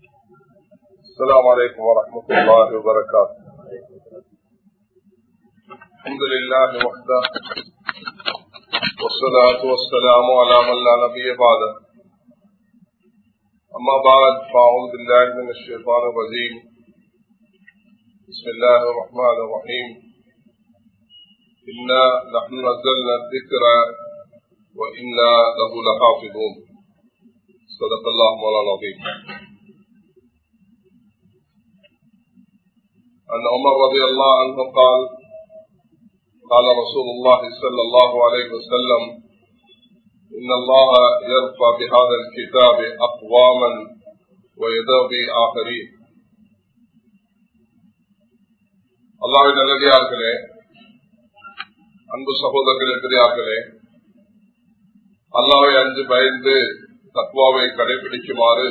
السلام عليكم ورحمة الله وبركاته. الحمد لله وحده. والصلاة والسلام على من لا نبي بعده. أما بعد فأعوذ بالله من الشيطان الرجيم. بسم الله الرحمن الرحيم. إنا نحن نزلنا الذكر وإنا له لحافظون. صدق الله مولانا العظيم. عن عمر رضي الله عنه قال قال رسول الله صلى الله عليه وسلم إن الله يرفع بهذا الكتاب أقواما ويدعو بآخرين அல்லாவின் நல்லடியார்களே அன்பு சகோதரர்களே பெரியார்களே அல்லாவை அஞ்சு பயந்து தத்வாவை கடைபிடிக்குமாறு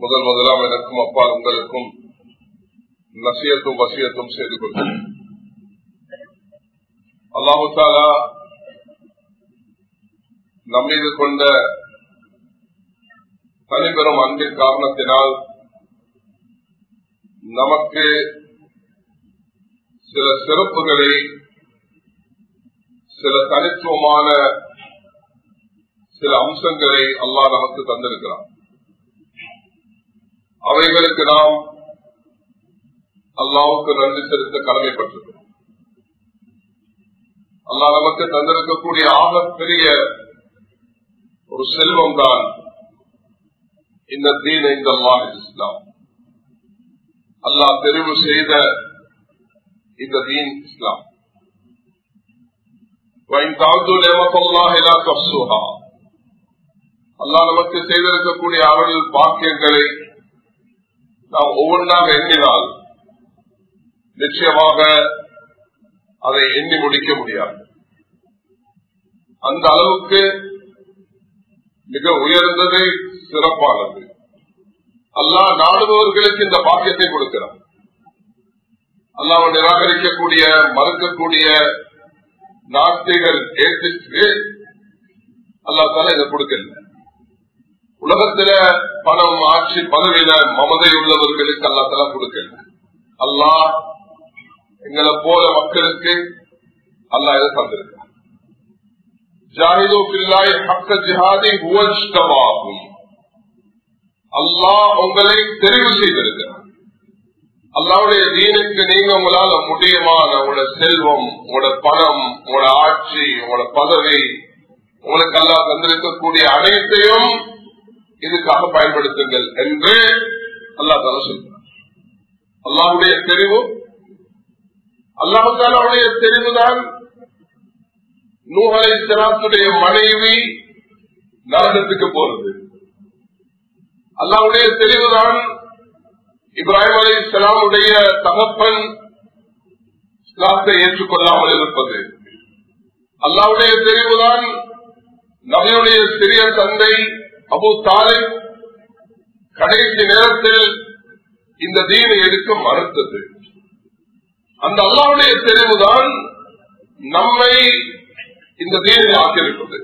முதல் முதலாம் எனக்கும் அப்பா உங்களுக்கும் நசியத்தும் வசியத்தும் செய்து கொள்கிறேன் அல்லாஹு தாலா நம்மீது கொண்ட தனிபெரும் அன்பின் காரணத்தினால் நமக்கு சில சிறப்புகளை சில தனித்துவமான சில அம்சங்களை அல்லாஹ் நமக்கு தந்திருக்கிறான் அவைகளுக்கு நாம் அல்லாவுக்கு நன்றி செலுத்த கடமைப்பட்டிருக்கிறோம். அல்லா நமக்கு தந்திருக்கக்கூடிய ஆகப்பெரிய பெரிய ஒரு செல்வம் தான் இந்த தீன இந்த இஸ்லாம். அல்லாஹ் தெரிவு செய்த இந்த தீன் இஸ்லாம். அல்லா நமக்கு செய்திருக்கக்கூடிய அவர்கள் பாக்கியங்களை நாம் ஒவ்வொன்றாக எண்ணினால் நிச்சயமாக அதை எண்ணி முடிக்க முடியாது. அந்த அளவுக்கு மிக உயர்ந்தது சிறப்பானது. அல்லா நாடுபவர்களுக்கு இந்த பாக்கியத்தை கொடுக்கிறார் அல்லாவை நிராகரிக்கக்கூடிய மறுக்கக்கூடிய நாட்டிகள் ஏற்றிற்கு அல்லா தால இதை கொடுக்கல. உலகத்தில பணம் ஆட்சி பதவியில மமதை உள்ளவர்களுக்கு அல்லா தலா கொடுக்கல. அல்லா எங்களை போல மக்களுக்கு அல்லா இதை ஜாஹிதோ பில்லாய் ஹக்க ஜிஹாதி அல்லாஹ் உங்களை தெரிவு செய்திருக்கிறார் அல்லாவுடைய தீனுக்கு நீங்க உங்களால முடியுமான உங்களோட செல்வம் உங்களோட பணம் உங்களோட ஆட்சி உங்களோட பதவி உங்களுக்கு அல்லா தந்திருக்கக்கூடிய அனைத்தையும் இதுக்காக பயன்படுத்துங்கள் என்று அல்லா தலை சொல்றார் அல்லாவுடைய தெரிவு அல்லாஹாலுடைய தெரிவுதான் நூகலை சராத்துடைய மனைவி நரகத்துக்கு போறது. அல்லாவுடைய தெரிவுதான் இப்ராஹிம் அலி இஸ்லாமுடைய தகப்பன் இஸ்லாத்தை ஏற்றுக்கொள்ளாமல் இருப்பது. அல்லாவுடைய தெரிவுதான் நபியுடைய சிறிய தந்தை அபு தாலை கடைசி நேரத்தில் இந்த தீனை எடுக்க மறுத்தது. அந்த அல்லாவுடைய தெரிவுதான் நம்மை இந்த தீனில் ஆக்கியிருப்பது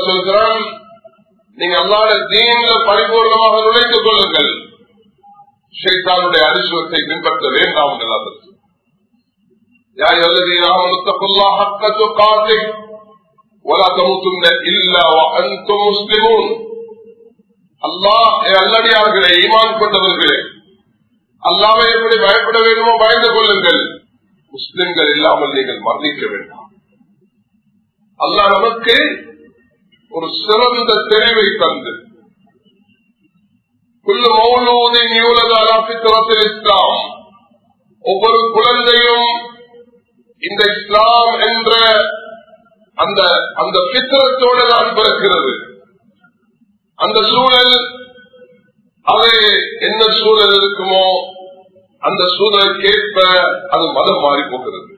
சொல்கிறான் நீங்க அல்லாத தீன்ல பரிபூர்ணமாக நுழைத்துக் கொள்ளுங்கள். ஷைத்தானுடைய அரிசுவத்தை பின்பற்ற வேண்டாம் எல்லாத்திற்கு யார் அல்லது முத்தகுல்லா ஹக்கத்து காத்தை ولا تموتن الا وانتم مسلمون அல்லாஹ் அல்லடியார்களே ஈமான் கொண்டவர்களே அல்லாவை எப்படி பயப்பட வேண்டுமோ பயந்து கொள்ளுங்கள் முஸ்லிம்கள் இல்லாமல் நீங்கள் மரணிக்க வேண்டாம் அல்லாஹ் நமக்கு ஒரு சிறந்த தெரிவை தந்து குல்லு மௌலூதின் யூலது அலாபித்துவத்தில் இஸ்லாம் ஒவ்வொரு குழந்தையும் இந்த இஸ்லாம் என்ற அந்த அந்த பித்திரத்தோடு தான் பிறக்கிறது. அந்த சூழல் அது என்ன சூழல் இருக்குமோ அந்த சூழலுக்கேற்ப அது மதம் மாறி போகிறது.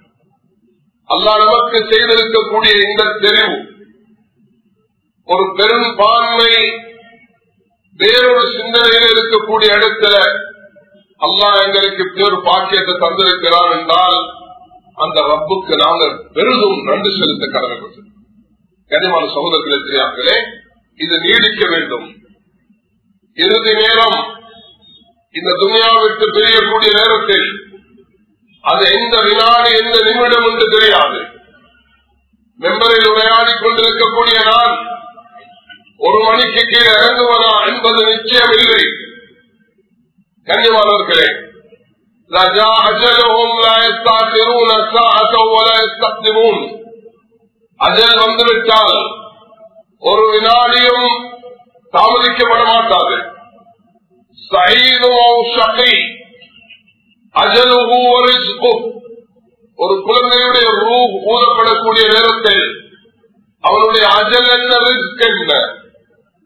அல்லா நமக்கு செய்திருக்கக்கூடிய இந்த தெரிவு ஒரு பெரும்பான்மை வேறொரு சிந்தனையில் இருக்கக்கூடிய இடத்துல அல்லா எங்களுக்கு ஒரு பாக்கியத்தை தந்திருக்கிறான் என்றால் அந்த ரப்புக்கு நாங்கள் பெரிதும் நன்றி செலுத்த கடமைப்பட்டது கனிமான சகோதரர்களே இது நீடிக்க வேண்டும். இறுதி நேரம் இந்த துணியாவிற்கு தெரியக்கூடிய நேரத்தில் அது எந்த வினாடி எந்த நிமிடம் என்று தெரியாது. மெம்பரில் உரையாடி கொண்டிருக்கக்கூடிய நான் ஒரு மணிக்கு கீழே இறங்குவதா என்பது நிச்சயம் இல்லை கன்னியமானவர்களே ரஜா அஜலஹும் லா யஸ்தாகிரூன ஸாஅத்தன் வலா யஸ்தக்திமூன் அஜல் வந்துவிட்டால் ஒரு வினாடியும் தாமதிக்கப்பட மாட்டாது ஒரு குழந்தையுடைய ரூ ஊதப்படக்கூடிய நேரத்தில் அவனுடைய அஜல் என்ன என்ன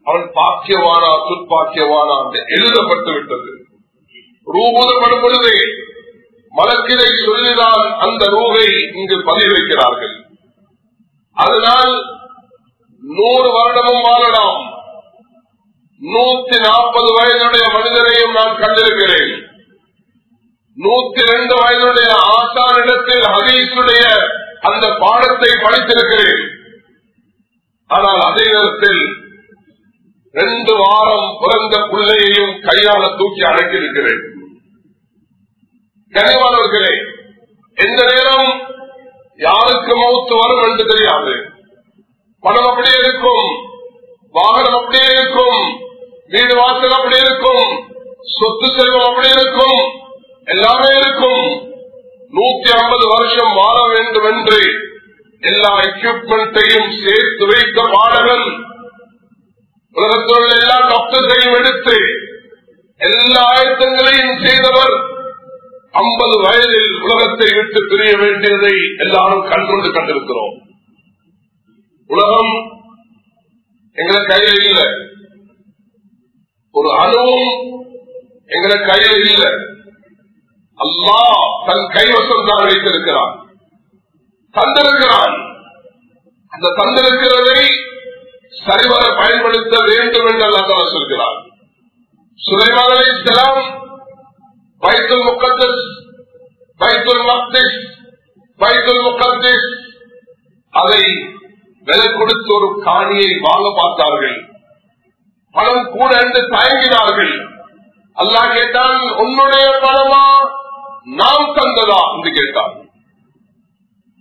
அவன் பாக்கியவானா துர்பாக்கியவானா என்று எழுதப்பட்டு விட்டது ரூபூதப்படும் பொழுது மலக்கிலை சொல்லிதான் அந்த ரூகை இங்கு பதிவு வைக்கிறார்கள் அதனால் நூறு வருடமும் வாழலாம். நூத்தி நாற்பது வயதுடைய மனிதரையும் நான் கண்டிருக்கிறேன். நூத்தி ரெண்டு வயதுடைய ஆசானிடத்தில் ஹதீசுடைய அந்த பாடத்தை படித்திருக்கிறேன். ஆனால் அதே நேரத்தில் ரெண்டு வாரம் பிறந்த பிள்ளையையும் கையால தூக்கி அழைத்திருக்கிறேன் கனிவானவர்களே எந்த நேரம் யாருக்கு மௌத்து வரும் என்று தெரியாது. பணம் அப்படியே இருக்கும் வாகனம் அப்படியே இருக்கும் வீடு வாசல் அப்படி இருக்கும் சொத்து செல்வம் அப்படி இருக்கும் எல்லாமே இருக்கும். நூத்தி ஐம்பது வருஷம் வாழ வேண்டும் என்று எல்லா எக்யூப்மெண்ட்டையும் சேர்த்து வைத்த பாடகன் உலகத்தில் உள்ள எல்லா டாக்டர்களையும் எடுத்து எல்லா ஆயத்தங்களையும் செய்தவர் ஐம்பது வயதில் உலகத்தை விட்டு பிரிய வேண்டியதை எல்லாரும் கண்கொண்டு கண்டிருக்கிறோம். உலகம் எங்களை கையில் இல்லை. ஒரு அணுவும் எங்களை கையில் இல்லை. அல்லா தன் கைவசம் தான் வைத்திருக்கிறான். தந்திருக்கிறான். அந்த தந்திருக்கிறதை சரிவர பயன்படுத்த வேண்டும் என்று அல்லா சொல்கிறார் சுலைமான பைத்துல் முக்கத்தஸ் பைத்துல் மக்திஷ் பைத்துல் முக்கத்திஷ் அதை விலை கொடுத்து ஒரு காணியை வாங்க பார்த்தார்கள். பணம் கூட என்று தயங்கினார்கள். அல்லா கேட்டான் உன்னுடைய பணமா நாம் தந்ததா? என்று கேட்டான்.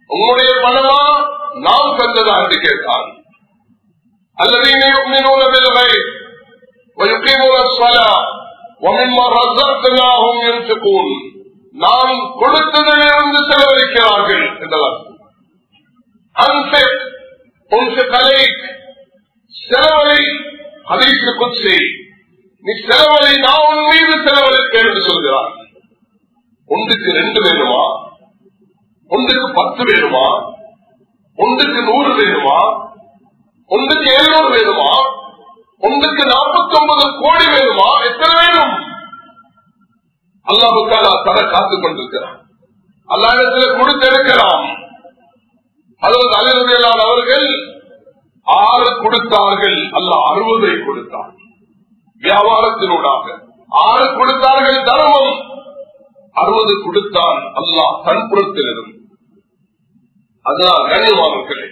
உன்னுடைய பணமா நாம் தந்ததா? என்று கேட்டான். அல்லது இன்னும் விதவை ஒரு ரசத்தினாகும் என்று கூறி நாம் கொடுத்ததிலிருந்து செலவழிக்கிறார்கள் என்றார். கலை செலவழி அதற்கு குச்சி நீ செலவழி நான் உன் மீது செலவழிக்க என்று சொல்கிறார். ஒன்றுக்கு ரெண்டு வேணுமா? ஒன்றுக்கு பத்து வேணுமா? ஒன்றுக்கு நூறு வேணுமா? ஒன்றுக்கு எழுநூறு வேணுமா? ஒன்றுக்கு நாற்பத்தி ஒன்பது கோடி வேணுமா? எத்தனை வேணும்? அல்லாவுக்காக தர காத்துக் கொண்டிருக்கிறான். அல்லாடத்தில் கொடுத்திருக்கலாம் அதாவது அலிரதியலான் அவர்கள் ஆறு கொடுத்தார்கள். அல்ல அறுபதை கொடுத்தார் வியாபாரத்தினூடாக. ஆறு கொடுத்தார்கள் தர்மம். அறுபது கொடுத்தான் அல்லாஹ் தன்புறத்தில் இருந்து அதனால் கண்ணியமானவர்களே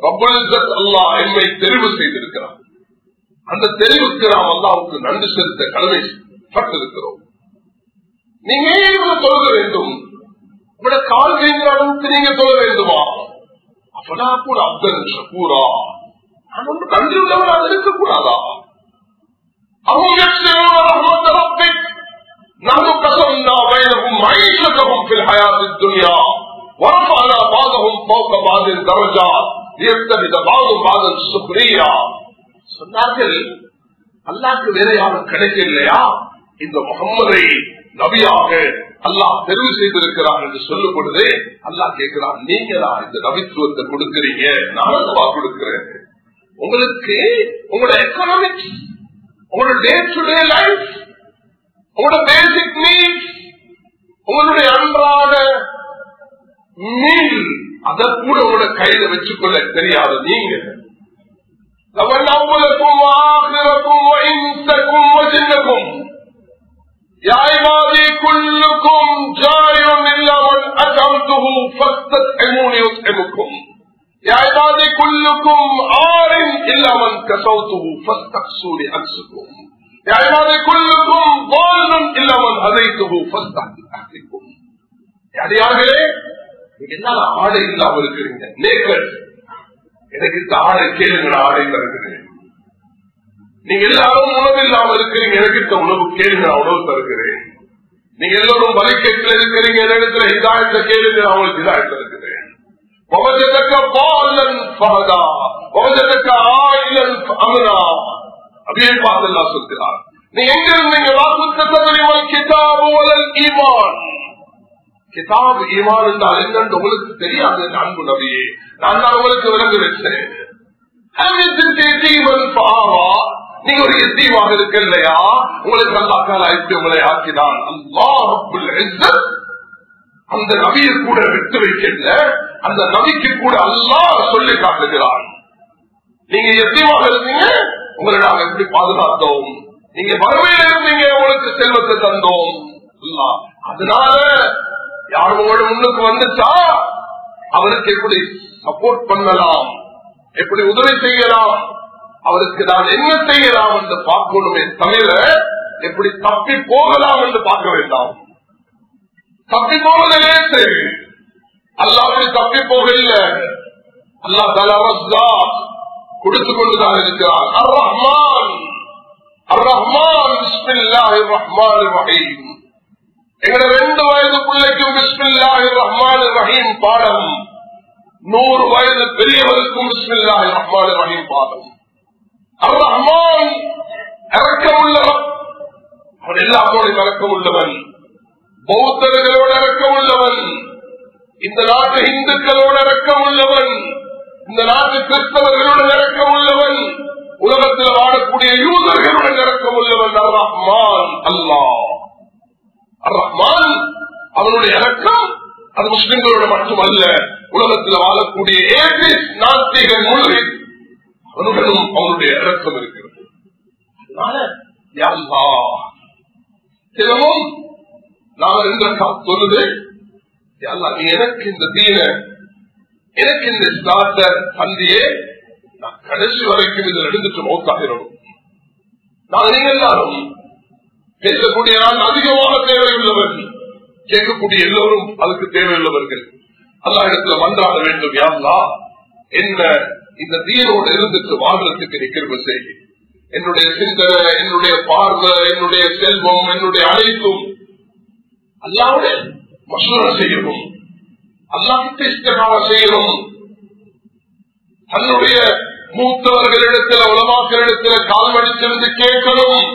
ரப்பல் அல்லாஹ் என்னை தெரிவு செய்திருக்கிறார் அந்த தெரிவுக்கு நாம் அல்லாவுக்கு நன்றி செலுத்த கடமை பட்டிருக்கிறோம் நீங்க ஏன் இவ்வளவு தொழுக வேண்டும் உங்களோட கால் கைங்கிற அளவுக்கு நீங்க தொழ வேண்டுமா அப்படா கூட அப்தன் ஷக்கூரா நான் ஒன்று நன்றி உள்ளவனாக இருக்கக்கூடாதா அவங்க نحن قسمنا بينهم معيشتهم في الحياة الدنيا ورفعنا بعضهم فوق بعض الدرجات ليتخذ بعضهم بعضا سخريا சொன்னார்கள் அல்லாக்கு வேற யாரும் கிடைக்கலையா இந்த முகம்மதை நபியாக அல்லாஹ் தெரிவு செய்திருக்கிறார் என்று சொல்லும் பொழுது அல்லாஹ் கேட்கிறான் நீங்க தான் இந்த நபித்துவத்தை கொடுக்கிறீங்க? நான் கொடுக்கிறேன். உங்களுக்கு உங்களோட எக்கனாமிக்ஸ் உங்களோட டே டு டே லைஃப் உங்களோட பேசிக் நீட்ஸ் உங்களுடைய அன்றாட மீன் அதை கூட உங்களோட கையில வச்சுக்கொள்ள தெரியாது நீங்க. அவன் அவ்வளக்கும் ஆகிறக்கும் இன்சக்கும் வஜின்னக்கும் يا عبادي كلكم جائع إلا من أطعمته فاستطعموني أطعمكم يا عبادي كلكم عار إلا من كسوته فاستقسوني أكسكم يا عبادي كلكم ضال إلا من هديته فاستهدئكم يعني யார்களே நீங்க என்ன ஆடை இல்லாம இருக்கிறீங்க நேக்கட் எனக்கு தாழ கேளுங்கள் ஆடை தருகிறேன் நீங்க எல்லாரும் உணவு இல்லாமல் இருக்கிறீங்க எனக்கு உணவு கேளுங்க உணவு தருகிறேன். நீங்க எல்லாரும் வலிக்கட்டில் இருக்கிறீங்க என்னிடத்துல இதாயத்தை கேளுங்க அவங்களுக்கு இதாயத்தை இருக்கிறேன் அப்படியே பார்த்து சொல்கிறார். நீ எங்க இருந்தீங்க கிதாபு ஈமான் கிதாப் ஈமான் என்றால் என்னென்று உங்களுக்கு தெரியாது அன்பு நபியே. நான் தான் உங்களுக்கு விளங்கு வச்சேன் நீங்க ஒரு எத்தீமாக இருக்க இல்லையா உங்களுக்கு அல்லாக்கால ஐக்கிய உங்களை ஆக்கினான். அந்த நபியை கூட விட்டு வைக்கல. அந்த நபிக்கு கூட அல்லாஹ் சொல்லி காட்டுகிறான். நீங்க எத்தீமாக இருந்தீங்க உங்களை நாங்க எப்படி பாதுகாத்தோம்? நீங்க வறுமையில இருந்தீங்க உங்களுக்கு செல்வத்தை தந்தோம். அதனால யார் உங்களோட முன்னுக்கு வந்துட்டா? அவருக்கு எப்படி சப்போர்ட் பண்ணலாம்? எப்படி உதவி செய்யலாம்? அவருக்கு நான் என்ன செய்யலாம் என்று பார்க்கணுமே தவிர எப்படி தப்பி போகலாம் என்று பார்க்க வேண்டாம். தப்பி போவதே சரி அல்லாவுடைய தப்பி போகல அல்லா தலா கொடுத்து கொண்டுதான் இருக்கிறார் அர் ரஹ்மான் அர் ரஹ்மான் ரஹ்மான் ரஹீம். எங்கட ரெண்டு வயது பிள்ளைக்கும் பிஸ்மில்லாஹி ரஹ்மான் ரஹீம் பாடம் நூறு வயது பெரியவருக்கும் பிஸ்மில்லாஹி ரஹ்மான் ரஹீம் பாடம் அர் ரஹ்மான் இறக்கமுள்ளவன் அவன் எல்லாத்தோடு இறக்கம் உள்ளவன் பௌத்தர்களோடு இறக்கம் உள்ளவன் இந்த நாட்டு இந்துக்களோடு இறக்கம் உள்ளவன் இந்த நாட்டு கிறிஸ்தவர்களுடன் இறக்கம் உள்ளவன் உலகத்தில் வாழக்கூடிய யூதர்களுடன் இறக்கம் உள்ளவன் அர் ரஹ்மான் அல்லாஹ் அர் ரஹ்மான் அவனுடைய இறக்கம் அது முஸ்லிம்களோட மட்டுமல்ல உலகத்தில் வாழக்கூடிய ஏசிஸ் நாத்திகன் முழு அவனுடனும் அவனுடைய இறக்கம் இருக்கிறது. அதனால யா தினமும் நாம ரெண்டு சொல்லுது எனக்கு இந்த தீன எனக்கு இந்த ஸ்டார்டர் தந்தியே நான் கடைசி வரைக்கும் இதில் எடுத்துட்டு மௌத்தாகிறோம் நான் நீங்க எல்லாரும் பேசக்கூடிய அதிகமான தேவை உள்ளவர்கள் கேட்கக்கூடிய எல்லோரும் அதுக்கு தேவையுள்ளவர்கள். அல்லா இடத்துல மன்றாட வேண்டும் யாருலா என்ன இந்த தீனோடு இருந்துட்டு வாழ்றதுக்கு நிற்கிற செய்தி. என்னுடைய சிந்தனை என்னுடைய பார்வை என்னுடைய செல்வம் என்னுடைய அனைத்தும் அல்லாவுடைய மசூர செய்யணும் அல்லாஹிட்ட இஷ்டமாக செய்யணும் தன்னுடைய மூத்தவர்களிடத்தில் உலமாக்களிடத்தில் கால் மடித்திருந்து கேட்கணும்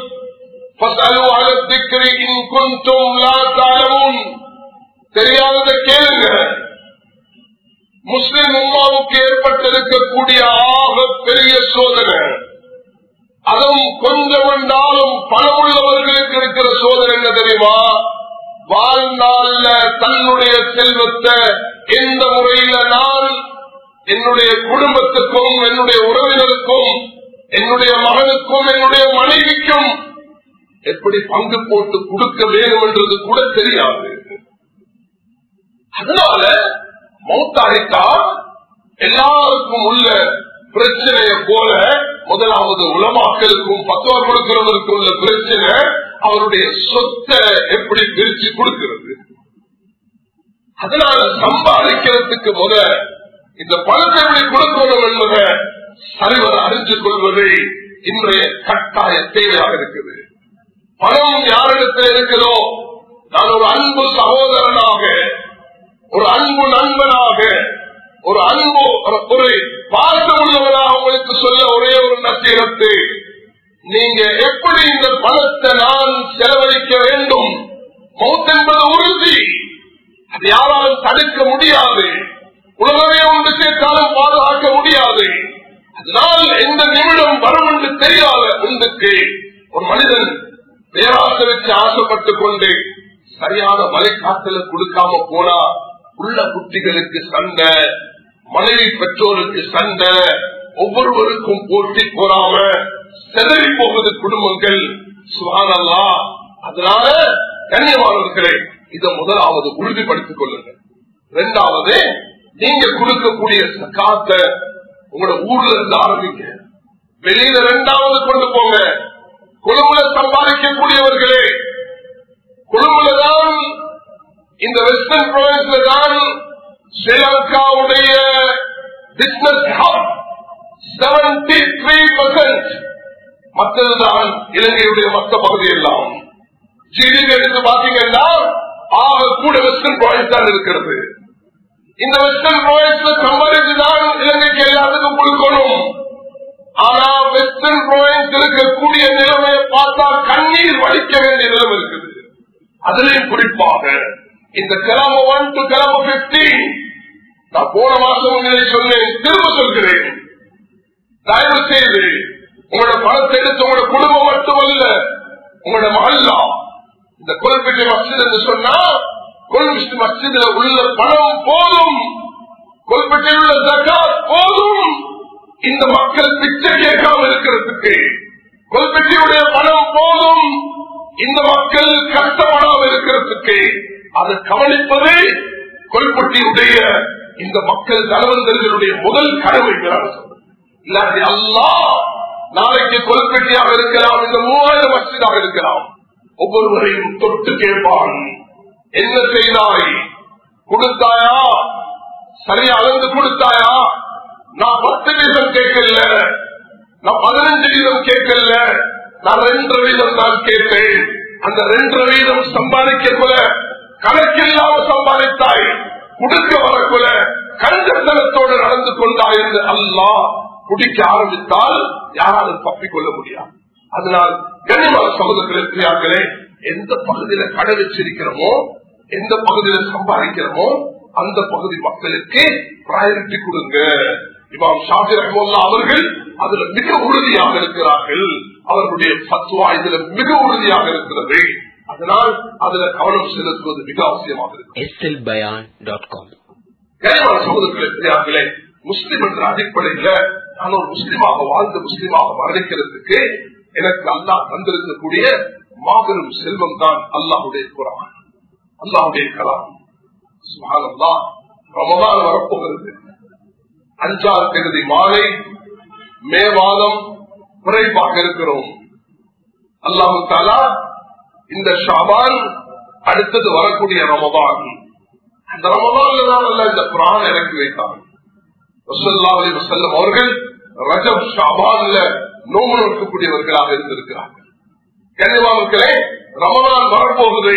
தெரியாத கேளுங்க முஸ்லிம் உமாவுக்கு ஏற்பட்டிருக்கக்கூடிய ஆக பெரிய சோதனை அதுவும் கொஞ்சம் என்றாலும் பணம் உள்ளவர்களுக்கு இருக்கிற சோதனை என்ன தெரியுமா? வாழ்நாள்ல தன்னுடைய செல்வத்தை எந்த முறையில நான் என்னுடைய குடும்பத்துக்கும் என்னுடைய உறவினருக்கும் என்னுடைய மகனுக்கும் என்னுடைய மனைவிக்கும் எப்படி பங்கு போட்டு கொடுக்க வேண்டும் என்றது கூட தெரியாது. அதனால மௌத்தாரிக்கா எல்லாருக்கும் உள்ள பிரச்சனையை போல முதலாவது உலமாக்களுக்கும் பத்துவா கொடுக்கிறவருக்கும் உள்ள பிரச்சனை அவருடைய சொத்தை எப்படி பிரிச்சு கொடுக்கிறது. அதனால சம்பாதிக்கிறதுக்கு முத இந்த பணத்தை எப்படி கொடுக்கணும் என்பதை சரிவர அறிஞ்சு கொள்வது இன்றைய கட்டாய தேவையாக இருக்குது. பணம் யாரிடத்தில் இருக்கிறதோ நான் ஒரு அன்பு சகோதரனாக ஒரு அன்பு நண்பனாக ஒரு அன்பு ஒரு பார்க்க உள்ளவனாக உங்களுக்கு சொல்ல ஒரே ஒரு நசீரத்து நீங்க எப்படி இந்த பணத்தை நான் செலவழிக்க வேண்டும்? மௌத்தென்பது உறுதி. அது யாராலும் தடுக்க முடியாது. உலகமே ஒன்று சேர்த்தாலும் பாதுகாக்க முடியாது. அதனால் எந்த நிமிடம் வரும் என்று தெரியாத ஒன்றுக்கு ஒரு மனிதன் பேராசை வச்சு ஆசைப்பட்டுக் கொண்டு சரியான வழிகாட்டல கொடுக்காம போனா உள்ள குட்டிகளுக்கு சண்டை மனைவி பெற்றோருக்கு சண்டை ஒவ்வொருவருக்கும் போட்டி போறாம செதறி போவது குடும்பங்கள். சுகானல்லா அதனால கண்ணியமானவர்களை இதை முதலாவது உறுதிப்படுத்திக் கொள்ளுங்க இரண்டாவது நீங்க கொடுக்கக்கூடிய காத்த உங்களோட ஊர்ல இருந்து ஆரம்பிங்க. வெளியில இரண்டாவது கொண்டு போங்க. குழுவுல சம்பாதிக்கக்கூடியவர்களே குழுவுல தான் இந்த வெஸ்டர்ன் ப்ரொவின்ஸ்ல தான் ஸ்ரீலங்காவுடைய business hub seventy three percent மற்றதுதான் இலங்கையுடைய மற்ற பகுதி எல்லாம். ஜிடிபி எடுத்து பாத்தீங்கன்னா ஆக கூட வெஸ்டர்ன் ப்ராவின்ஸ் தான் இருக்கிறது. இந்த வெஸ்டர்ன் ப்ராவின்ஸ்ல சம்பாதிச்சுதான் இலங்கைக்கு எல்லாத்துக்கும் கொடுக்கணும். ஆனா வெஸ்டர்ன் ப்ராவின்ஸ் இருக்கக்கூடிய நிலைமையை பார்த்தா கண்ணீர் வலிக்க வேண்டிய நிலைமை இருக்குது. அதிலையும் குறிப்பாக இந்த கிழமை ஒன் டு கிழமை பிப்டீன் நான் போன மாசம் உங்களை சொன்னேன் திரும்ப சொல்கிறேன். தயவு செய்து உங்களோட பணத்தை எடுத்து உங்களோட குடும்பம் மட்டுமல்ல உங்களோட மகல்லா இந்த குறிப்பிட்ட மசித் என்று சொன்னா கொல்பிட்டு மசித உள்ள பணம் போதும். கொல்பட்டியில் உள்ள ஜக்காத் போதும். இந்த மக்கள் பிச்சை கேட்காமல் இருக்கிறதுக்கு கொல்பெட்டியுடைய பணம் போதும். இந்த மக்கள் கஷ்டப்படாமல் இருக்கிறதுக்கு அதை கவனிப்பது கொல்பட்டியுடைய இந்த மக்கள் தலைவர்களுடைய முதல் கடமை இல்லாட்டி அல்லா நாளைக்கு கொல்பெட்டியாக இருக்கலாம் இந்த மூவாயிரம் வருஷமாக இருக்கலாம். ஒவ்வொருவரையும் தொட்டு கேட்பான். என்ன செய்தாய்? கொடுத்தாயா? சரியா அளந்து கொடுத்தாயா? நான் பத்து வீதம் கேட்கல. நான் பதினஞ்சு வீதம் கேட்கல. நான் ரெண்டு வீதம் நான் கேட்டேன் அந்த ரெண்டு வீதம் சம்பாதிக்கக்குள்ள கணக்கில்லாம சம்பாதித்தாய் குடுக்க வரக்குள்ள கஞ்சத்தனத்தோடு நடந்து கொண்டாய் என்று அல்லா குடிக்க ஆரம்பித்தால் யாராலும் தப்பிக்கொள்ள முடியாது. அதனால் கனிமல சகோதரர்களே எந்த பகுதியில கடை வச்சிருக்கிறோமோ எந்த பகுதியில சம்பாதிக்கிறோமோ அந்த பகுதி மக்களுக்கு பிராயரிட்டி கொடுங்க. இமாம் ஷாஜி ரஹமுல்லா அவர்கள் அதுல மிக உறுதியாக இருக்கிறார்கள். அவர்களுடைய பத்துவா இதுல மிக உறுதியாக இருக்கிறது. அதனால் அதுல கவனம் செலுத்துவது மிக அவசியமாக சகோதரர்களே முஸ்லிம் என்ற அடிப்படையில நான் ஒரு முஸ்லிமாக வாழ்ந்த முஸ்லிமாக மரணிக்கிறதுக்கு எனக்கு அல்லா தந்திருக்கக்கூடிய மாபெரும் செல்வம் தான் அல்லாஹுடைய குரான். அல்லாஹுடைய கலாம். சுகானந்தா ரமதான் வரப்போகிறது. அஞ்சாறு தேதி மாலை மே மாதம் குறைவாக இருக்கிறோம். அல்லாஹு தாலா இந்த ஷாபான் அடுத்தது வரக்கூடிய ரமபான் அந்த ரமதான்ல தான் அல்ல இந்த குரான் இறக்கி வைத்தார் செல்லும் அவர்கள் ரஜப் ஷாபான்ல நோம்பு நோக்கக்கூடியவர்களாக இருந்திருக்கிறார்கள். கண்ணியமானவர்களே ரமதான் வரப்போகுது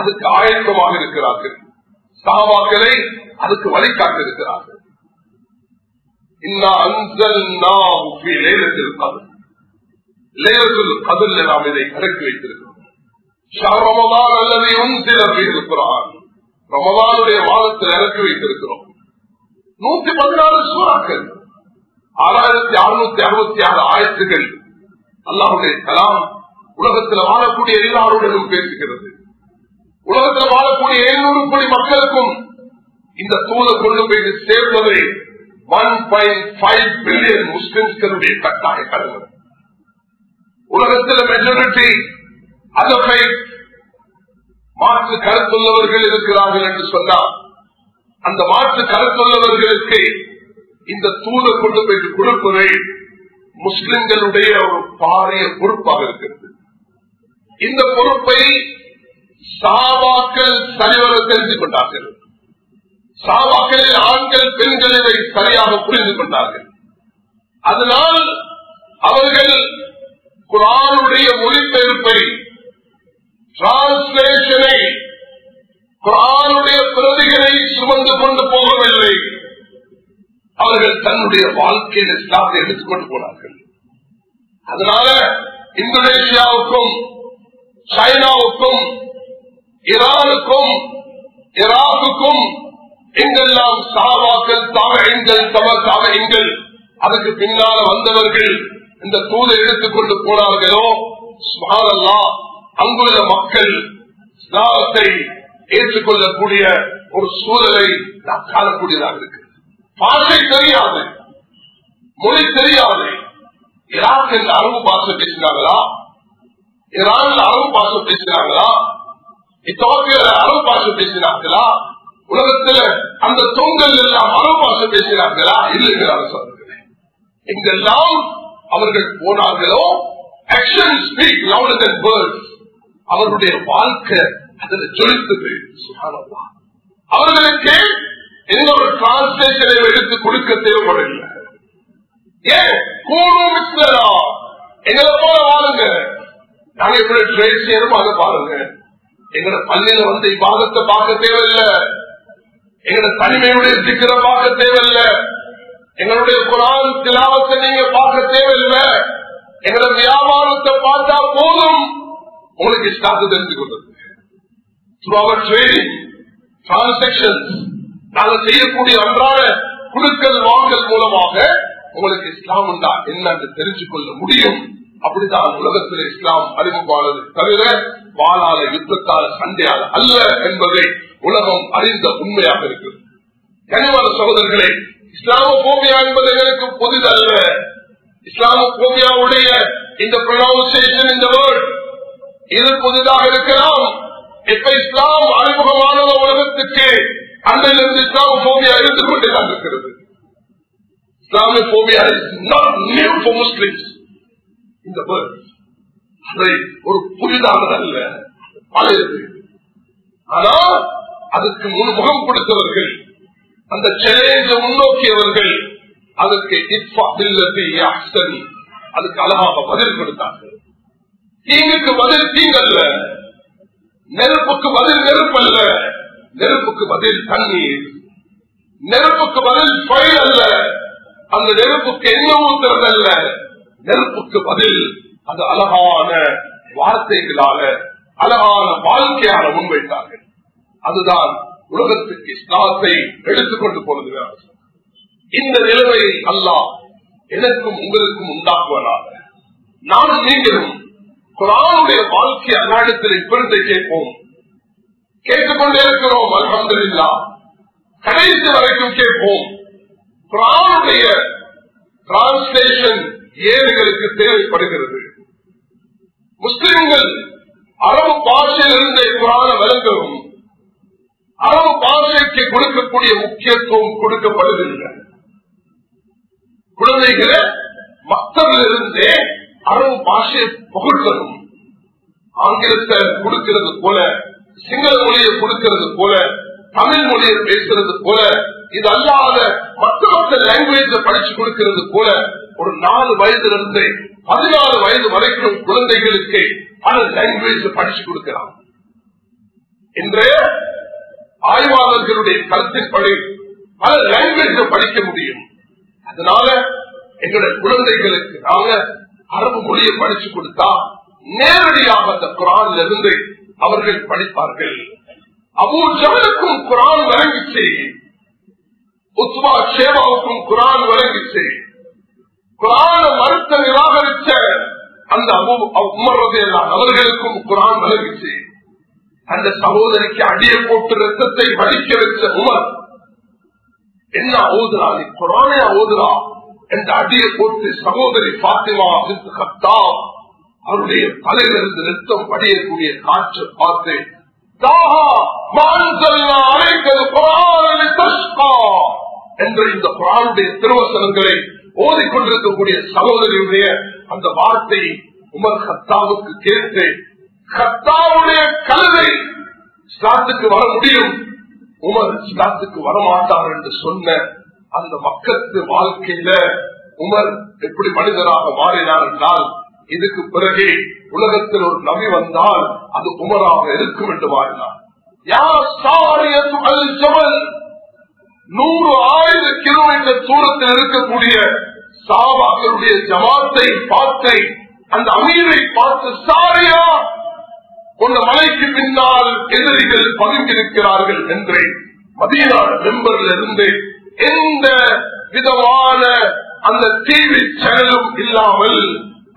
அதுக்கு ஆயத்தமாக இருக்கிறார்கள். சாபாக்களை அதுக்கு வழிகாட்டு இருக்கிறார்கள். அதில் நாம் இதை இறக்கி வைத்திருக்கிறோம். ரமதான் அல்லது சில இருக்கிறான் ரமதானுடைய மாதத்தில் இறக்கி வைத்திருக்கிறோம். நூத்தி பதினாறு சூறாக்கள். ஆறாயிரத்தி அறுநூத்தி அறுபத்தி ஆறு ஆயிரத்துகள் அல்லாவுடைய கலாம் உலகத்தில் வாழக்கூடிய எல்லாருடனும் பேசுகிறது. உலகத்தில் வாழக்கூடிய எழுநூறு கோடி மக்களுக்கும் இந்த தூளை கொண்டு போய் சேர்ப்பதை ஒன் பாயிண்ட் ஃபைவ் பில்லியன் முஸ்லிம்களுடைய கட்டாய கடமை உலகத்தில் மெஜாரிட்டி அதனை மாற்று கருத்துள்ளவர்கள் இருக்கிறார்கள் என்று சொன்னால் அந்த மாற்று கருத்துள்ளவர்களுக்கு இந்த தூதை கொண்டு போய் கொடுப்பதை முஸ்லிம்களுடைய ஒரு பாரிய பொறுப்பாக இருக்கிறது. இந்த பொறுப்பை சாபாக்கள் சரிவர தெரிந்து கொண்டார்கள். சாவாக்களில் ஆண்கள் பெண்கள் இதை சரியாக புரிந்து கொண்டார்கள். அதனால் அவர்கள் குரானுடைய மொழிபெயர்ப்பை டிரான்ஸ்லேஷனை குரானுடைய பிரதிகளை சுமந்து கொண்டு போகவில்லை. அவர்கள் தன்னுடைய வாழ்க்கையில் இஸ்லாத்தை எடுத்துக்கொண்டு போனார்கள். அதனால இந்தோனேஷியாவுக்கும் சைனாவுக்கும் ஈரானுக்கும் ஈராக்குக்கும் எங்கெல்லாம் சாவாக்கள் தாவகங்கள் தம தாவகங்கள் அதுக்கு பின்னால வந்தவர்கள் இந்த தூதை எடுத்துக்கொண்டு போனார்களோ? சுகாதல்லா அங்குள்ள மக்கள் ஸ்நானத்தை ஏற்றுக்கொள்ளக்கூடிய ஒரு சூழலை நாம் காணக்கூடியதாக இருக்கு பாஷை தெரியாது மொழி தெரியாது. ஈராக் என்ற அரபு பாஷை பேசினாங்களா ஈரான்ல அரபு பாஷை பேசினாங்களா இத்தோப்பியில அரபு பாஷை பேசினார்களா? உலகத்துல அந்த தொங்கல் எல்லாம் அரபு பேசுகிறார்களா? இல்லைங்கிறார் இல்லைங்கிறாங்க எங்கெல்லாம் அவர்கள் போனார்களோ? Action speak louder than words அவர்களுடைய வாழ்க்கை அதில் ஜொலித்தது சுகானமா அவர்களுக்கு எந்த ஒரு டிரான்ஸ்லேஷனை எடுத்து கொடுக்க தேவைப்படவில்லை. ஏன்? கூடும் எங்களை போல வாழுங்க. நாங்க எப்படி ட்ரெயின் செய்யணுமோ அதை பாருங்க. எங்களோட பள்ளியில வந்து இப்பாதத்தை பார்க்க தேவையில்லை. எங்களோட தனிமையுடைய சிக்கிர பார்க்க தேவையில்லை. எங்களுடைய குரான் திலாவத்தை நீங்க பார்க்க தேவையில்லை. எங்களோட வியாபாரத்தை பார்த்தா போதும். உங்களுக்கு ஸ்டாக்கு தெரிஞ்சு கொண்டது நாங்கள் செய்யக்கூடிய அன்றாட குழுக்கள் வாங்கல் மூலமாக உங்களுக்கு இஸ்லாம் உண்டா? என்னன்னு தெரிஞ்சு கொள்ள முடியும். அப்படித்தான் உலகத்தில் இஸ்லாம் அறிமுகமானது தவிர வாழால யுத்தத்தால் சண்டையால் அல்ல என்பதை உலகம் அறிந்த உண்மையாக இருக்கிறது. கனிவான சகோதரர்களே இஸ்லாமோபியா என்பது எங்களுக்கு புதிதல்ல. இஸ்லாம போமியாவுடைய இந்த ப்ரொனவுன்சியேஷன் இந்த வேர்ட் இது புதிதாக இருக்கலாம். இப்ப இஸ்லாம் அறிமுகமான உலகத்துக்கு அன்றிலிருந்து இஸ்லாம போமியா இருந்து கொண்டுதான் இருக்கிறது Islamophobia is not new for Muslims இந்த வேர்ட் அதை ஒரு புதிதானதல்ல பழையது ஆனா அதுக்கு முன்முகம் கொடுத்தவர்கள் அந்த சேலஞ்ச முன்னோக்கியவர்கள் அதுக்கு அதுக்கு அழகாக பதில் கொடுத்தார்கள். தீங்குக்கு பதில் தீங்கல்ல நெருப்புக்கு பதில் நெருப்பல்ல நெருப்புக்கு பதில் தண்ணீர். நெருப்புக்கு பதில் பயில் அல்ல அந்த நெருப்புக்கு என்ன ஊத்துறதல்ல நெருப்புக்கு பதில். அது அழகான வார்த்தைகளால அழகான வாழ்க்கையால முன்வைத்தார்கள். அதுதான் உலகத்துக்கு இஸ்லாத்தை எடுத்துக்கொண்டு போனது இந்த நிலைமையை அல்லாஹ் எனக்கும் உங்களுக்கும் உண்டாக்குவதாக. நானும் நீங்களும் குரானுடைய வாழ்க்கை அந்நாடத்தில் இப்பொழுதை கேட்போம். கேட்டுக்கொண்டே இருக்கிறோம் அலமதுல்லா கடைசி வரைக்கும் கேட்போம். குரானுடைய டிரான்ஸ்லேஷன் ஏழைகளுக்கு தேவைப்படுகிறது. முஸ்லிம்கள் அரபு பாஷையிலிருந்து குரான விளங்கவும் அரபு பாஷைக்கு கொடுக்கக்கூடிய முக்கியத்துவம் கொடுக்கப்படுவதில்லை குழந்தைகளை மக்களிலிருந்தே அரபு பாஷையை புகழ்த்தணும் ஆங்கிலத்தை கொடுக்கிறது போல சிங்கள மொழியை கொடுக்கிறது போல தமிழ் மொழியை பேசுறது போல இது அல்லாத மற்ற மற்ற லாங்குவேஜ படிச்சு கொடுக்கிறது போல ஒரு நாலு வயதுல இருந்து பதினாறு வயது வரைக்கும் குழந்தைகளுக்கு பல லாங்குவேஜ் படிச்சு கொடுக்கிறான் இன்றைய ஆய்வாளர்களுடைய கருத்தின்படி பல லாங்குவேஜ படிக்க முடியும். அதனால எங்களுடைய குழந்தைகளுக்கு நாங்க அரபு மொழியை படிச்சு கொடுத்தா நேரடியாக அந்த குரான்ல இருந்து அவர்கள் படிப்பார்கள். அபூ குரான் வழங்கிச்சு. உத்மா சேவாவுக்கும் குரான் வழங்கிச்சு. குரான மறுத்த நிராகரிச்ச அந்த உமர்றது அவர்களுக்கும் குரான் வழங்கிச்சு. அந்த சகோதரிக்கு அடிய போட்டு ரத்தத்தை வலிக்க வச்ச உமர் என்ன ஓதுரா நீ குரானே ஓதுரா என்ற அடியை போட்டு சகோதரி பாத்திமா கத்தா அவருடைய தலையிலிருந்து ரத்தம் படியக்கூடிய காற்று பார்த்து என்ற இந்த குரானுடைய திருவசனங்களை ஓதிக்கொண்டிருக்கக்கூடிய சகோதரியுடைய அந்த வார்த்தை உமர் ஹத்தாவுக்கு கேட்டு ஹத்தாவுடைய கழுதை ஸ்லாத்துக்கு வர முடியும். உமர் ஸ்லாத்துக்கு வரமாட்டார் என்று சொன்ன அந்த மக்கத்து வாழ்க்கையில உமர் எப்படி மனிதராக மாறினார் என்றால் இதுக்கு பிறகு உலகத்தில் ஒரு நபி வந்தால் அது உமராக இருக்கும் என்று வாழ்ந்தார் நூறு ஆயிரம் கிலோமீட்டர் தூரத்தில் இருக்கக்கூடிய சாபாக்களுடைய ஜமாத்தை பார்த்து அந்த அமீரை பார்த்து சாரியா உன்ன மலைக்கு பின்னால் எதிரிகள் பதுங்கியிருக்கிறார்கள் என்று மதியனா மெம்பரில் இருந்து எந்த விதமான அந்த டிவி சேனலும் இல்லாமல்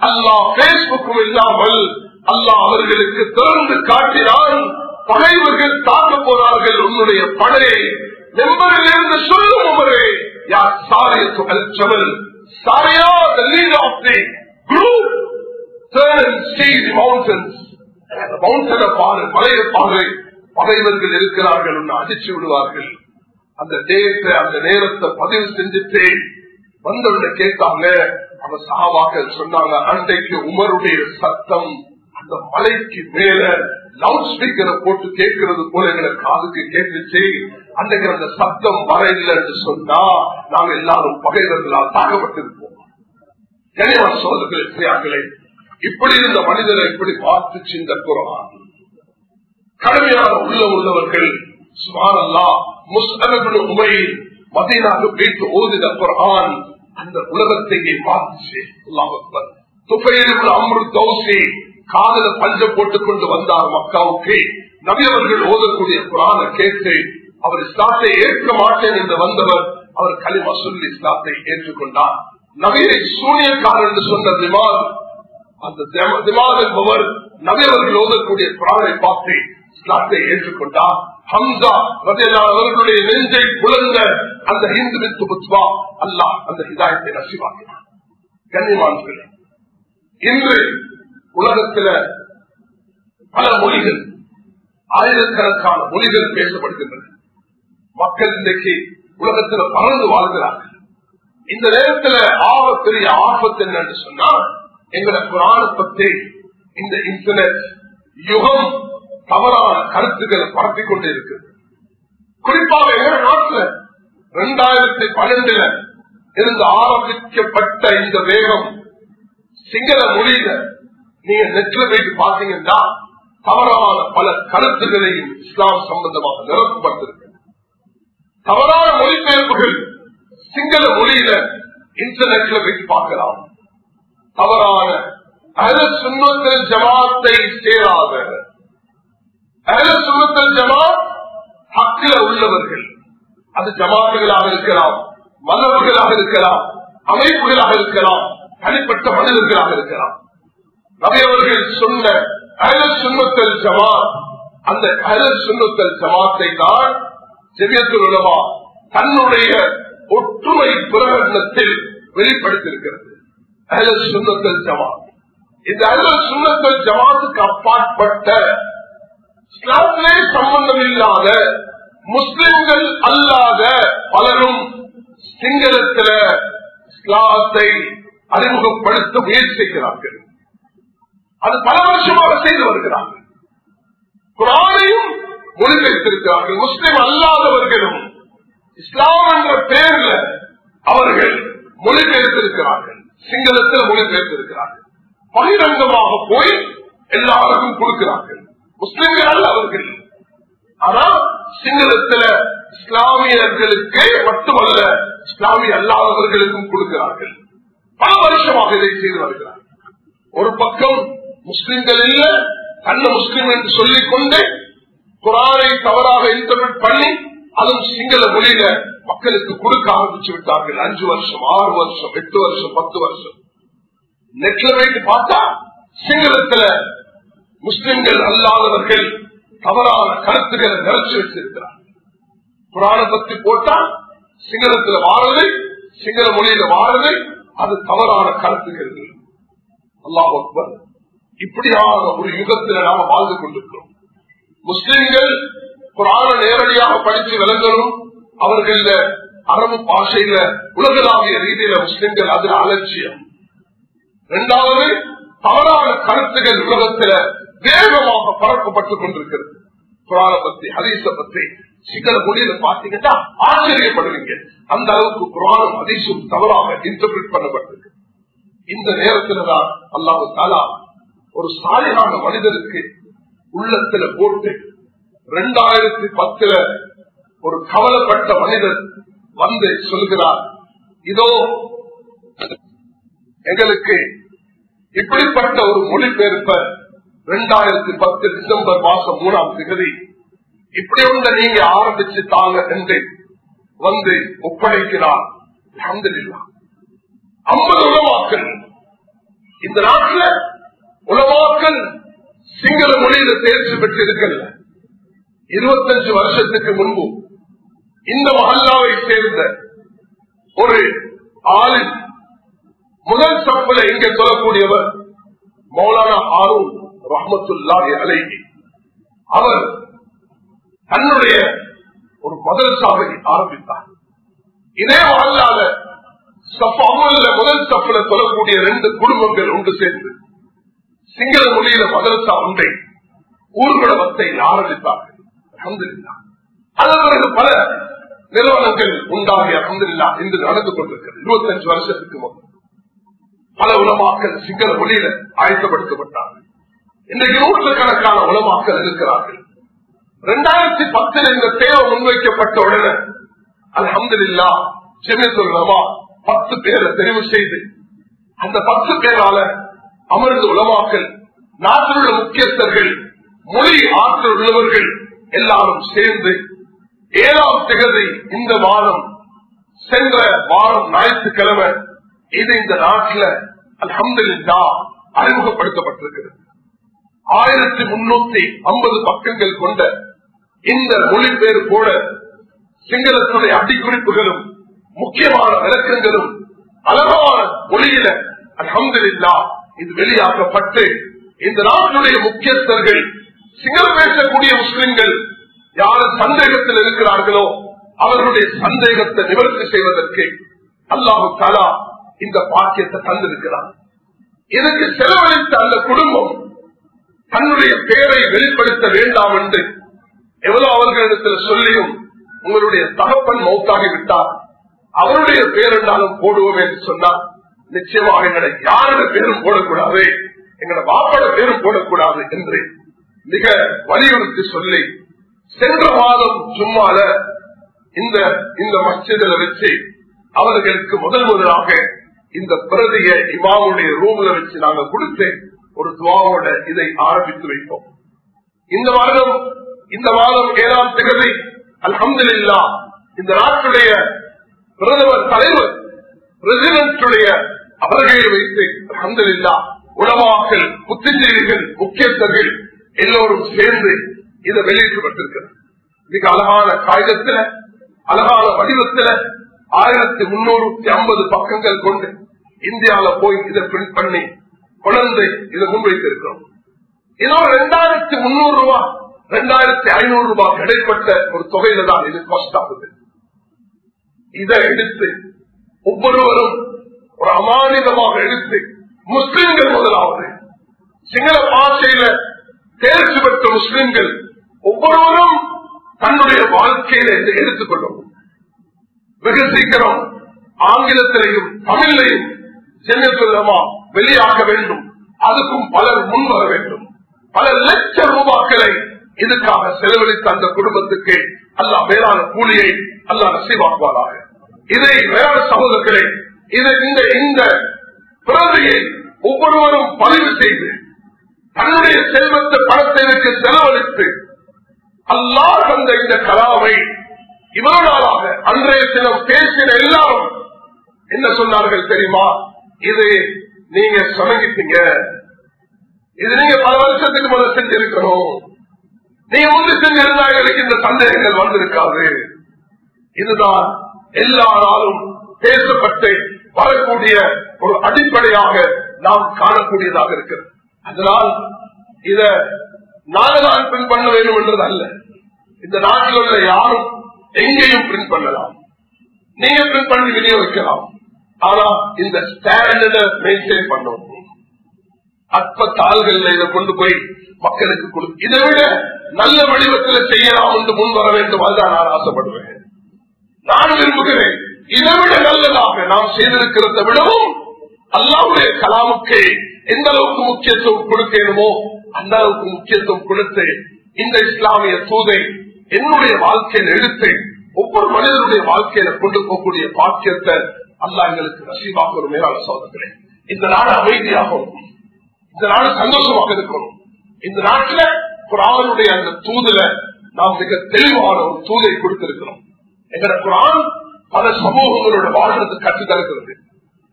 அல்லா பேஸ்புக்கும் இல்லாமல் அல்லா அவர்களுக்கு திறந்து காட்டினால் பகைவர்கள் தாக்க போறார்கள் உன்னுடைய படையை. மெம்பரில் சொல்லும் உமரே யார் சாரிய சாரியா the leader of the group turn and see the mountains. அந்த மவுண்டனை பாரு மலையை பாரு. பகைவர்கள் இருக்கிறார்கள் ஒன்னு அடிச்சு விடுவார்கள். அந்த டேட்டை அந்த நேரத்தை பதிவு செஞ்சுட்டு வந்தவங்க கேட்டாங்க அந்த சகாவாக்கள் சொன்னாங்க அன்றைக்கு உமருடைய சத்தம் அந்த மலைக்கு மேல லவுட் ஸ்பீக்கரை போட்டு கேட்கறது போல எங்களை காதுக்கு கேட்டுச்சு. அன்றைக்கு அந்த சத்தம் வரையில என்று சொன்னா நாங்க எல்லாரும் பகைவர்களால் தாக்கப்பட்டிருப்போம். கனிவான் சோதர்களே இப்படி இருந்த மனிதரை இப்படி பார்த்து இந்த குரான். கடுமையான உள்ள உள்ளவர்கள் சுமாரல்லா முஸ்லிம் உமை மதீனாக போயிட்டு ஓதின குரான். அந்த உலகத்தையே பார்த்து துபையில் அம்ரு காதல பஞ்ச போட்டுக் கொண்டு வந்தார் மக்காவுக்கு. நபியவர்கள் ஓதக்கூடிய குரான கேட்டு அவர் இஸ்லாத்தை ஏற்க மாட்டேன் என்று வந்தவர் அவர் களிமா சொல்லி இஸ்லாத்தை ஏற்றுக்கொண்டார். நபியை சூனியக்காரர் என்று சொன்ன திமால் அந்த திமால் என்பவர் நபியவர்கள் ஓதக்கூடிய குரானை பார்த்து இஸ்லாத்தை ஏற்றுக்கொண்டார். ஹம்சா அவர்களுடைய நெஞ்சை புலந்த அந்த ஹிந்து புத்வா அல்லாஹ் அந்த ஹிதாயத்தை நசிவாக்கினார் கண்ணியமான்களே இன்று உலகத்தில பல மொழிகள் ஆயிரக்கணக்கான மொழிகள் பேசப்படுகின்றன. மக்கள் இன்றைக்கு உலகத்தில் பறந்து வாழ்கிறார்கள். இந்த நேரத்தில் ஆக பெரிய ஆபத்து என்னன்னு சொன்னா எங்களை புராண பற்றி இந்த இன்டர்நெட் யுகம் தவறான கருத்துக்களை பரப்பிக் கொண்டே இருக்கு குறிப்பாக எங்க நாட்டில் இரண்டாயிரத்தி பன்னெண்டுல இருந்து ஆரம்பிக்கப்பட்ட இந்த வேகம் சிங்கள மொழியில நீங்க நெட்ல போயிட்டு பாத்தீங்கன்னா தவறான பல கருத்துகளையும் இஸ்லாம் சம்பந்தமாக நிரப்பப்பட்டிருக்கு. தவறான மொழிபெயர்ப்புகள் சிங்கள மொழியில இன்டர்நெட்ல போயிட்டு பார்க்கலாம். தவறான சுண்ணத்தில் ஜமாத்தை சேராத அல சுண்ணத்தில் ஹக்கில உள்ளவர்கள். அது ஜமாத்துகளாக இருக்கலாம் மதவர்களாக இருக்கலாம் அமைப்புகளாக இருக்கலாம் தனிப்பட்ட மனிதர்களாக இருக்கலாம். நபையவர்கள் சொன்ன அயல் சுண்ணத்தல் ஜமாத் அந்த அயல் சுண்ணத்தல் ஜமாத்தை தான் செவியத்தில் உள்ளவா தன்னுடைய ஒற்றுமை பிரகடனத்தில் வெளிப்படுத்தியிருக்கிறது. அயல் சுண்ணத்தல் ஜமாத் இந்த அயல் சுண்ணத்தல் ஜமாத்துக்கு அப்பாற்பட்ட இஸ்லாத்திலே சம்பந்தம் இல்லாத முஸ்லிம்கள் அல்லாத பலரும் சிங்களத்தில இஸ்லாத்தை அறிமுகப்படுத்த முயற்சிக்கிறார்கள். அது பல வருஷமாக செய்து வருகிறார்கள். குரானையும் மொழிபெயர்த்திருக்கிறார்கள். முஸ்லிம் அல்லாதவர்களும் இஸ்லாம் என்ற பெயர்ல அவர்கள் மொழிபெயர்த்திருக்கிறார்கள். சிங்களத்தில் மொழிபெயர்த்திருக்கிறார்கள். பகிரங்கமாக போய் எல்லாருக்கும் கொடுக்கிறார்கள். முஸ்லிம்கள் அல்லாதவர்கள் ஆனால் சிங்களத்தில் இஸ்லாமியர்களுக்கு மட்டுமல்ல இஸ்லாமிய அல்லாதவர்களுக்கும் கொடுக்கிறார்கள். பல வருஷமாக இதை செய்து வருகிறார்கள். ஒரு பக்கம் முஸ்லிம்கள் இல்ல தன்னை முஸ்லிம் என்று சொல்லிக் கொண்டு குரானை தவறாக இன்டர்நெட் பண்ணி அதுவும் சிங்கள மொழியில மக்களுக்கு கொடுக்க ஆரம்பிச்சு விட்டார்கள். அஞ்சு வருஷம் ஆறு வருஷம் எட்டு வருஷம் பத்து வருஷம். நெட்ல வைத்து பார்த்தா சிங்களத்துல முஸ்லிம்கள் அல்லாதவர்கள் தவறான கருத்துக்களை நிறைச்சு வச்சிருக்கிறார் புராண பத்தி போட்டா சிங்களத்துல வாழது சிங்கள மொழியில வாழது அது தவறான கருத்துக்கள் அல்லாஹ் அக்பர். இப்படியான ஒரு யுகத்தில் நாம வாழ்ந்து கொண்டிருக்கிறோம். முஸ்லிம்கள் குரான நேரடியாக படித்து விளங்கணும் அவர்கள் அரபு பாஷையில உலகளாவிய ரீதியில முஸ்லிம்கள் அது அலட்சியம். இரண்டாவது தவறான கருத்துகள் உலகத்தில் வேகமாக பறக்கப்பட்டுக் கொண்டிருக்கிறது. குரான பத்தி ஹதீச பத்தி சிக்கல மொழியில பாத்தீங்கன்னா ஆச்சரியப்படுவீங்க. அந்த அளவுக்கு குரானும் ஹதீசும் தவறாக இன்டர்பிரிட் பண்ணப்பட்டிருக்கு. இந்த நேரத்தில்தான் அல்லாஹு தாலா ஒரு சாலையான மனிதருக்கு உள்ளத்துல போட்டு ரெண்டாயிரத்தி பத்துல ஒரு கவலைப்பட்ட மனிதர் வந்து சொல்கிறார் இதோ எங்களுக்கு இப்படிப்பட்ட ஒரு மொழிபெயர்ப்ப ரெண்டாயிரத்தி பத்து டிசம்பர் மாசம் மூணாம் திகதி. இப்படி ஒன்று நீங்க ஆரம்பிச்சு தாங்க என்று வந்து ஒப்படைக்கிறார். அஹமதுல்லா ஐம்பது உலமாக்கள். இந்த நாட்டில் உலமாக்கள் சிங்கள மொழியில தேர்ச்சி பெற்றிருக்கல. இருபத்தஞ்சு வருஷத்துக்கு முன்பு இந்த மஹல்லாவை சேர்ந்த ஒரு ஆளின் முதல் சப்பலை இங்க சொல்லக்கூடியவர் மௌலானா ஆரூன் ரஹமத்துல்லாஹி அலைஹி. அவர் தன்னுடைய ஒரு மதரசாவை ஆரம்பித்தார். இதே வாழ்நாள சப் முதல் சப்பில சொல்லக்கூடிய ரெண்டு குடும்பங்கள் ஒன்று சேர்ந்து சிங்கள மொழியில மதரசா ஒன்றை ஊர்வலத்தை ஆரம்பித்தார்கள். அஹமதுல்லா பல நிறுவனங்கள் உண்டாகிய அகமதுல்லா என்று நடந்து கொண்டிருக்கிறது. இருபத்தஞ்சு வருஷத்துக்கு முன் பல உலமாக்கள் சிங்கள மொழியில ஆயத்தப்படுத்தப்பட்டார்கள். இன்றைக்கு நூற்றுக்கணக்கான உலமாக்கள் இருக்கிறார்கள். இரண்டாயிரத்தி பத்தில் இந்த தேவை முன்வைக்கப்பட்ட உடனே அலமதுல்லா செமிசுல்லமா பத்து பேரை தெரிவு செய்து அந்த பத்து பேரால அமர்ந்து உலமாக்கல் நாட்டில் உள்ள முக்கியஸ்தர்கள் மொழி ஆற்றல் உள்ளவர்கள் எல்லாரும் சேர்ந்து ஏழாம் திகதி இந்த வாரம் சென்ற வாரம் ஞாயிற்றுக்கிழமை இது இந்த நாட்டில் அலமதுல்லா அறிமுகப்படுத்தப்பட்டிருக்கிறது. ஆயிரத்தி முன்னூத்தி ஐம்பது பக்கங்கள் கொண்ட இந்த மொழிபெயர்ப்போட சிங்களத்துடைய அடிக்குறிப்புகளும் முக்கியமான விளக்கங்களும் அழகான மொழியில அலமதுல்லா இது வெளியாக்கப்பட்டு இந்த நாட்டினுடைய முக்கியஸ்தர்கள் சிங்களம் பேசக்கூடிய முஸ்லிம்கள் யார் சந்தேகத்தில் இருக்கிறார்களோ அவர்களுடைய சந்தேகத்தை நிவர்த்தி செய்வதற்கு அல்லாஹு தாலா இந்த பாக்கியத்தை தந்திருக்கிறார் இதற்கு செலவழித்த அந்த குடும்பம் தன்னுடைய பெயரை வெளிப்படுத்த வேண்டாம் என்று எவ்வளவு அவர்களிடத்தில் சொல்லியும் உங்களுடைய தகப்பன் மௌத்தாகிவிட்டார் அவருடைய பேர் என்றாலும் போடுவோம் என்று சொன்னார். நிச்சயமாக எங்களை யாரோட பேரும் போடக்கூடாது எங்களோட பாப்போட பேரும் போடக்கூடாது என்று மிக வலியுறுத்தி சொல்லி சென்ற மாதம் சும்மால இந்த இந்த மஸ்ஜிதில் வச்சு அவர்களுக்கு முதல் முதலாக இந்த பிரதிய இமாவுடைய ரூம்ல வச்சு நாங்க கொடுத்து ஒரு துவாவோட இதை ஆரம்பித்து வைப்போம். இந்த வாரம் இந்த மாதம் ஏழாம் திகதி அல்ஹம்துல்லா இந்த நாட்டுடைய பிரதமர் தலைவர் பிரசிடென்டுடைய அவர்களை வைத்து அல்ஹம்துல்லா உணவாக்கள் புத்திஜீவிகள் முக்கியத்தர்கள் எல்லோரும் சேர்ந்து இதை வெளியிடப்பட்டிருக்கிறது. மிக அழகான காகிதத்துல அழகான வடிவத்துல ஆயிரத்தி முன்னூறு ஐம்பது பக்கங்கள் கொண்டு இந்தியாவில போய் இதை பிரிண்ட் பண்ணி குழந்தை இதை முன்வைத்திருக்கிறோம் இதோ ரெண்டாயிரத்தி முன்னூறு ரூபாய் ரெண்டாயிரத்தி ஐநூறு ரூபாய் கிடைப்பட்ட ஒரு தொகையில தான் இது காஸ்ட் ஆகுது. இதை எடுத்து ஒவ்வொருவரும் ஒரு அமானிதமாக எடுத்து முஸ்லிம்கள் முதலாவது. சிங்கள பாஷையில தேர்ச்சி பெற்ற முஸ்லிம்கள் ஒவ்வொருவரும் தன்னுடைய வாழ்க்கையில இதை எடுத்துக்கொள்ளும். வெகு சீக்கிரம் ஆங்கிலத்திலையும் தமிழ்லையும் சென்னை சொல்லமா வெளியாக வேண்டும். அதுக்கும் பலர் முன்வர வேண்டும். பல லட்சம் ரூபாக்களை இதுக்காக செலவழித்த அந்த குடும்பத்துக்கு அல்லா மேலான கூலியை அல்லா நசீவாக்குவாராக இதை வேற சகோதரர்களே இதை இந்த இந்த பிறந்தையை ஒவ்வொருவரும் பதிவு செய்து தன்னுடைய செல்வத்தை பணத்திற்கு செலவழித்து அல்லாஹ் தந்த இந்த கலாவை இவ்வளவு நாளாக அன்றைய தினம் பேசின எல்லாரும் என்ன சொன்னார்கள் தெரியுமா? இது நீங்க சமைக்கிட்டீங்க இது நீங்க பல வருஷத்துக்கு முதல் செஞ்சிருக்கணும் நீங்க ஒன்று செஞ்சிருந்தா எங்களுக்கு இந்த சந்தேகங்கள் வந்திருக்காது. இதுதான் எல்லா நாளும் பேசப்பட்டு வரக்கூடிய ஒரு அடிப்படையாக நாம் காணக்கூடியதாக இருக்கிறது. அதனால் இத நாங்கள் பிரிண்ட் பண்ண வேண்டும் என்றது அல்ல. இந்த நாட்டில் உள்ள யாரும் எங்கேயும் பிரிண்ட் பண்ணலாம். நீங்க பிரிண்ட் பண்ணி விநியோகிக்கலாம். ஆனா இந்த ஸ்டாண்டர்ட மெயின்டைன் பண்ணணும். அற்ப தாள்கள் இதை கொண்டு போய் மக்களுக்கு கொடு. இதை விட நல்ல வடிவத்தில் செய்யலாம் என்று முன் வர வேண்டும் அதுதான் நான் ஆசைப்படுவேன். நான் விரும்புகிறேன். இதை விட நல்லதாக நாம் செய்திருக்கிறத விடவும் அல்லாவுடைய கலாமுக்கு எந்த அளவுக்கு முக்கியத்துவம் கொடுக்கணுமோ அந்த அளவுக்கு முக்கியத்துவம் கொடுத்து இந்த இஸ்லாமிய தூதை என்னுடைய வாழ்க்கையில் எடுத்து ஒவ்வொரு மனிதனுடைய வாழ்க்கையில கொண்டு போகக்கூடிய பாக்கியத்தை அல்லா எங்களுக்கு நசீபாக ஒரு மேலான சோதனை இந்த நாடு அமைதியாகும். இந்த நாடு சந்தோஷமாக இருக்கணும். இந்த நாட்டுல குரானுடைய அந்த தூதுல நாம் மிக தெளிவான ஒரு தூதை கொடுத்திருக்கிறோம். எங்கட குரான் பல சமூகங்களோட வாழ்றதுக்கு கற்று தருகிறது.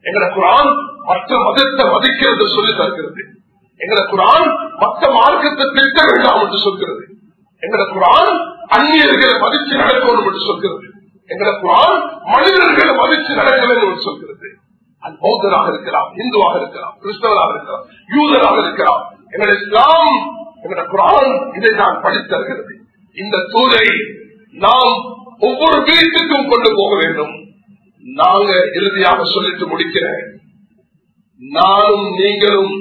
எங்கட குரான் மற்ற மதத்தை மதிக்கிறது சொல்லி தருகிறது. எங்கட குரான் மற்ற மார்க்கத்தை திட்ட வேண்டாம் என்று சொல்கிறது. எங்கட குரான் அந்நியர்களை மதித்து நடக்கணும் என்று சொல்கிறது. எங்கட குரான் மனிதர்களை மதிச்சு நடக்கிறது சொல்கிறது. அது பௌத்தராக இருக்கலாம் இந்துவாக இருக்கலாம் கிறிஸ்தவராக இருக்கலாம் யூதராக இருக்கலாம். எங்கள் இஸ்லாம் எங்களோட குரான் இதை நான் படித்தருகிறது இந்த தூரை நாம் ஒவ்வொரு வீட்டுக்கும் கொண்டு போக வேண்டும். நாங்க இறுதியாக சொல்லிட்டு முடிக்கிறேன். நானும் நீங்களும்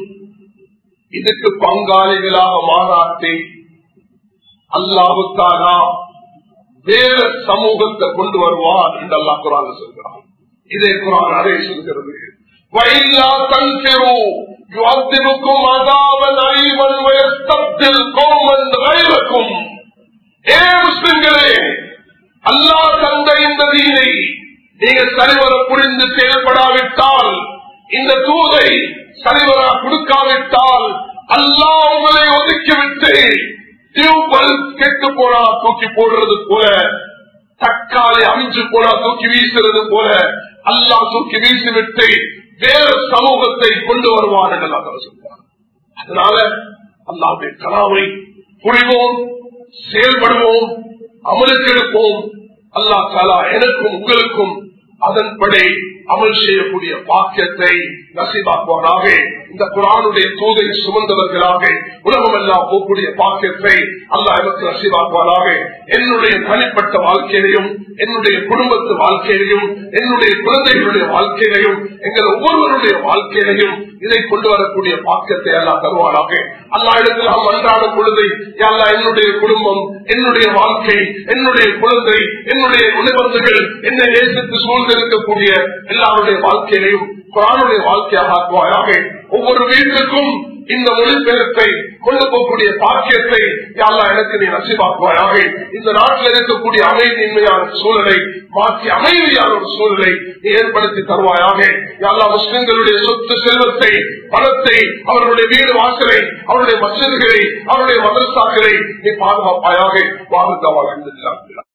இதுக்கு பங்காளிகளாக மாறாட்டி அல்லாவுத்தானா வேற சமூகத்தை கொண்டு வருவார் என்று அல்லா குரான் சொல்கிறார் இதே குரான் அதே சொல்கிறது. வயலா தங்கெரு யுவத்திற்கும் அதாவது அறிவன் வயத்தத்தில் கோமன் வயலுக்கும் ஏ முஸ்லிம்களே அல்லா தந்த இந்த தீனை நீங்க சரிவர புரிந்து செயல்படாவிட்டால் இந்த தூதை சரிவர கொடுக்காவிட்டால் அல்லா உங்களை ஒதுக்கிவிட்டு திருப்பல் கெட்டு போனா தூக்கி போடுறது போல தக்காளி அமைஞ்சு போனா தூக்கி வீசுறது போல அல்லாஹ் தூக்கி வீசிவிட்டு வேறு சமூகத்தை கொண்டு வருவார் என்று அல்லாஹ் சொல்றார் அதனால அல்லாவுடைய கலாவை புரிவோம் செயல்படுவோம் அமலுக்கு எடுப்போம். அல்லா காலா எனக்கும் உங்களுக்கும் அதன்படி அமல் செய்யக்கூடிய பாக்கியத்தை நசிபாக்குவாராக இந்த குரானுடைய தூதை சுமந்தவர்களாக உலகமெல்லாம் போகக்கூடிய பாக்கியத்தை அல்லா எனக்கு நசிபாக்குவாராக என்னுடைய தனிப்பட்ட வாழ்க்கையிலையும் என்னுடைய குடும்பத்து வாழ்க்கையிலையும் என்னுடைய குழந்தைகளுடைய வாழ்க்கையிலையும் எங்கள் ஒவ்வொருவருடைய வாழ்க்கையிலையும் இதை கொண்டு வரக்கூடிய பாக்கியத்தை எல்லாம் தருவாராக அல்லா இடத்தில் நாம் அன்றாடும் பொழுது அல்லா என்னுடைய குடும்பம் என்னுடைய வாழ்க்கை என்னுடைய குழந்தை என்னுடைய உணவர்கள் என்னை நேசித்து சூழ்ந்திருக்கக்கூடிய எல்லாருடைய வாழ்க்கையிலையும் குரானுடைய வாழ்க்கையாக ஆக்குவாயாக ஒவ்வொரு வீட்டுக்கும் இந்த மொழிபெயர்ப்பை கொண்டு போகக்கூடிய பாக்கியத்தை யாரா எனக்கு நீ நசிவாக்குவாயாக இந்த நாட்டில் இருக்கக்கூடிய அமைதியின்மையான சூழலை மாற்றி அமைதியான ஒரு சூழலை நீ ஏற்படுத்தி தருவாயாக. எல்லா முஸ்லிம்களுடைய சொத்து செல்வத்தை பணத்தை அவர்களுடைய வீடு வாசலை அவருடைய மசிதர்களை அவருடைய மதரசாக்களை நீ பாதுகாப்பாயாக வாழ்ந்தவாக.